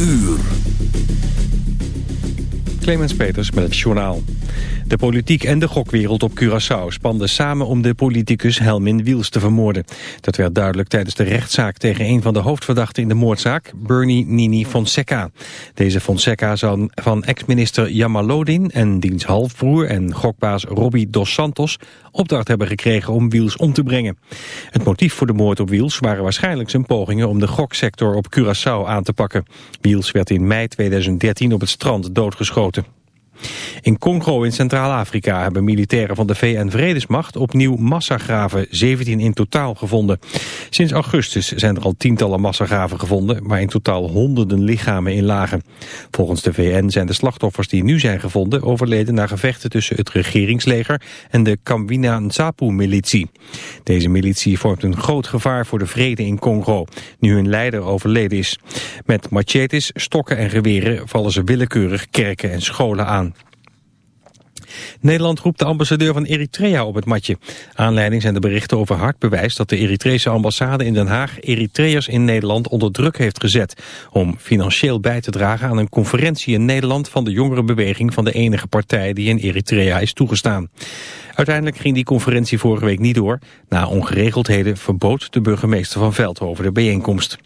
uur. Clemens Peters met het Journaal. De politiek en de gokwereld op Curaçao spanden samen om de politicus Helmin Wiels te vermoorden. Dat werd duidelijk tijdens de rechtszaak tegen een van de hoofdverdachten in de moordzaak, Bernie Nini Fonseca. Deze Fonseca zou van ex-minister Yamalodin en diens halfbroer en gokbaas Robbie Dos Santos opdracht hebben gekregen om Wiels om te brengen. Het motief voor de moord op Wiels waren waarschijnlijk zijn pogingen om de goksector op Curaçao aan te pakken. Wiels werd in mei 2013 op het strand doodgeschoten. In Congo in Centraal-Afrika hebben militairen van de VN-vredesmacht opnieuw massagraven, 17 in totaal, gevonden. Sinds augustus zijn er al tientallen massagraven gevonden, waar in totaal honderden lichamen in lagen. Volgens de VN zijn de slachtoffers die nu zijn gevonden overleden na gevechten tussen het regeringsleger en de Kambina Nsapu-militie. Deze militie vormt een groot gevaar voor de vrede in Congo, nu hun leider overleden is. Met machetes, stokken en geweren vallen ze willekeurig kerken en scholen aan. Nederland roept de ambassadeur van Eritrea op het matje. Aanleiding zijn de berichten over hard bewijs dat de Eritrese ambassade in Den Haag Eritreërs in Nederland onder druk heeft gezet om financieel bij te dragen aan een conferentie in Nederland van de jongerenbeweging van de enige partij die in Eritrea is toegestaan. Uiteindelijk ging die conferentie vorige week niet door. Na ongeregeldheden verbood de burgemeester van Veldhoven de bijeenkomst.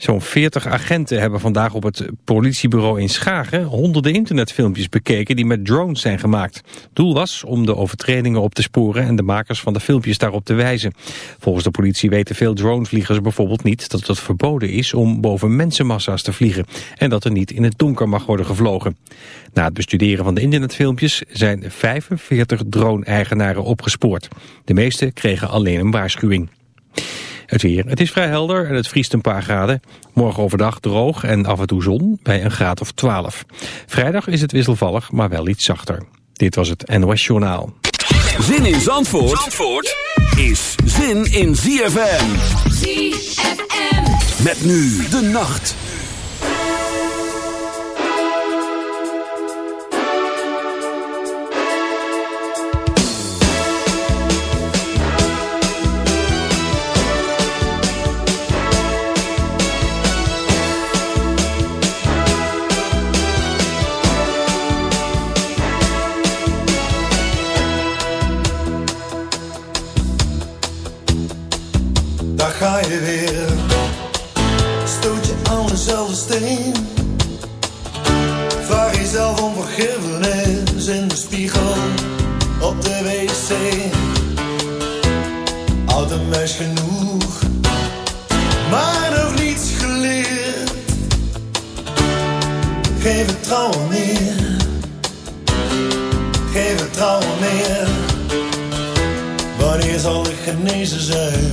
Zo'n 40 agenten hebben vandaag op het politiebureau in Schagen honderden internetfilmpjes bekeken die met drones zijn gemaakt. Doel was om de overtredingen op te sporen en de makers van de filmpjes daarop te wijzen. Volgens de politie weten veel dronevliegers bijvoorbeeld niet dat het verboden is om boven mensenmassa's te vliegen en dat er niet in het donker mag worden gevlogen. Na het bestuderen van de internetfilmpjes zijn 45 drone-eigenaren opgespoord. De meeste kregen alleen een waarschuwing. Het weer. Het is vrij helder en het vriest een paar graden. Morgen overdag droog en af en toe zon bij een graad of 12. Vrijdag is het wisselvallig, maar wel iets zachter. Dit was het NOS Journaal. Zin in Zandvoort, Zandvoort is zin in ZFM. ZFM. Met nu de nacht. Vraag jezelf om vergiffenis in de spiegel, op de wc. Oud en wijs genoeg, maar nog niets geleerd. Geef het trouwen meer, geef het trouwen meer. Wanneer zal ik genezen zijn?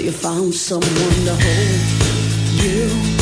So you found someone to hold you.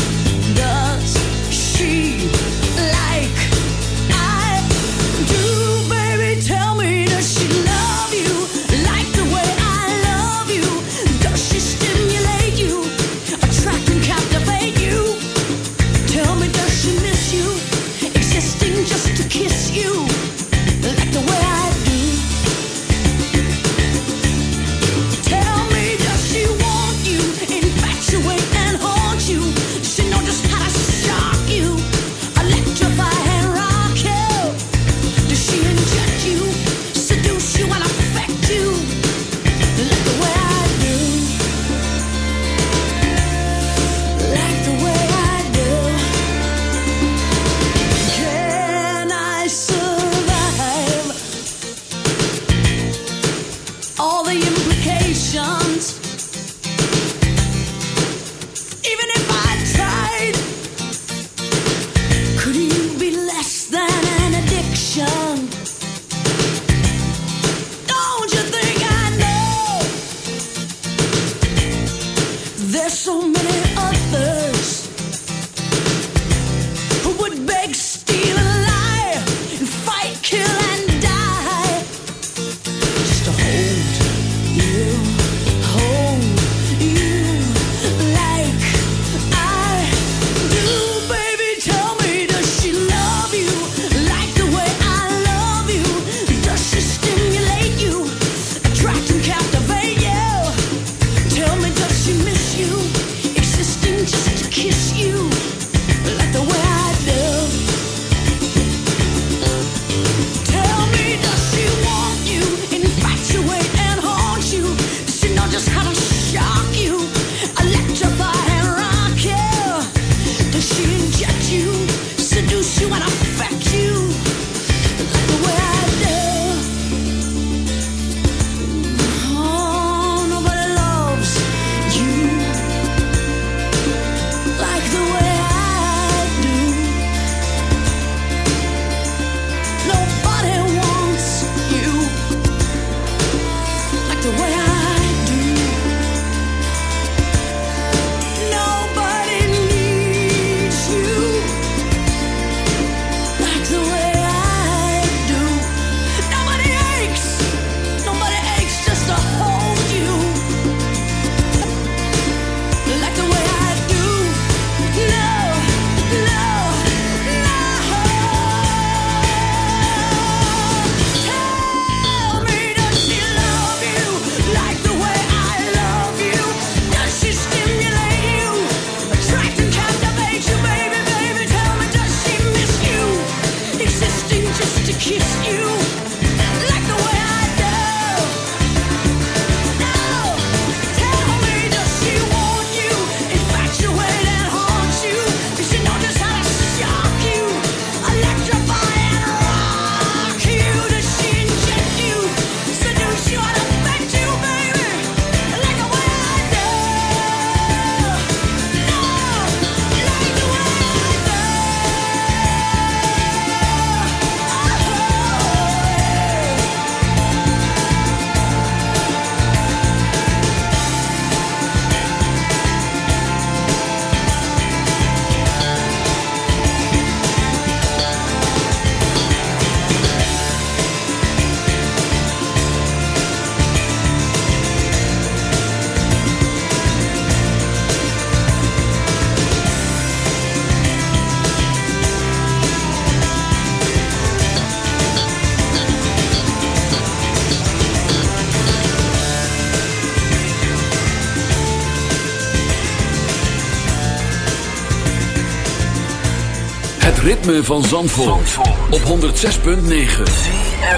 Ritme van Zandvoort, op 106.9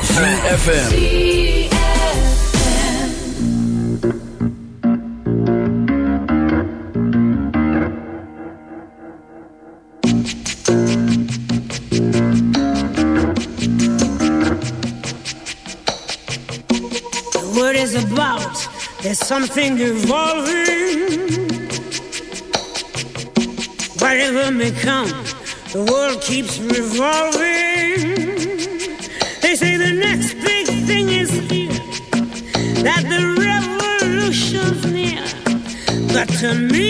CFFM The word is about, there's something evolving. Whatever may come, keeps revolving. They say the next big thing is here, that the revolution's near. But to me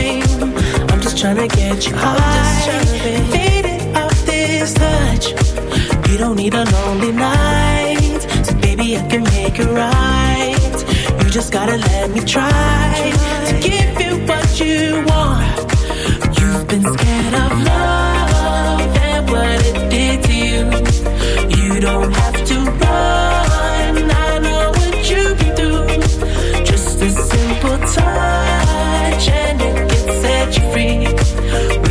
trying to get you high. Faded off this touch. You don't need a lonely night. So baby, I can make it right. You just gotta let me try to give you what you want. You've been scared of love and what it did to you. You don't have to run. I know what through. Just a simple touch and it can set you free.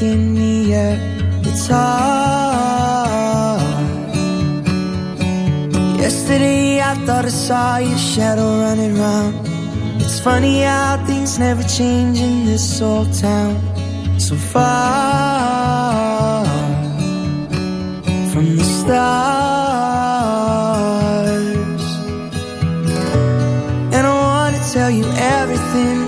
It's hard. Yesterday I thought I saw your shadow running round. It's funny how things never change in this old town. So far from the stars. And I wanna tell you everything.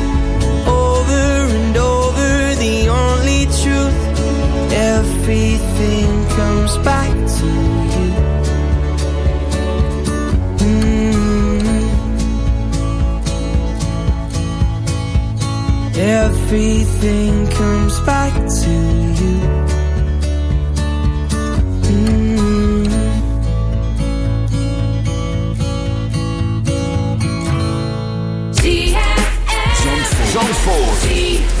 Everything comes back to you. Mm. Everything comes back to you. Mm. Zandvoort.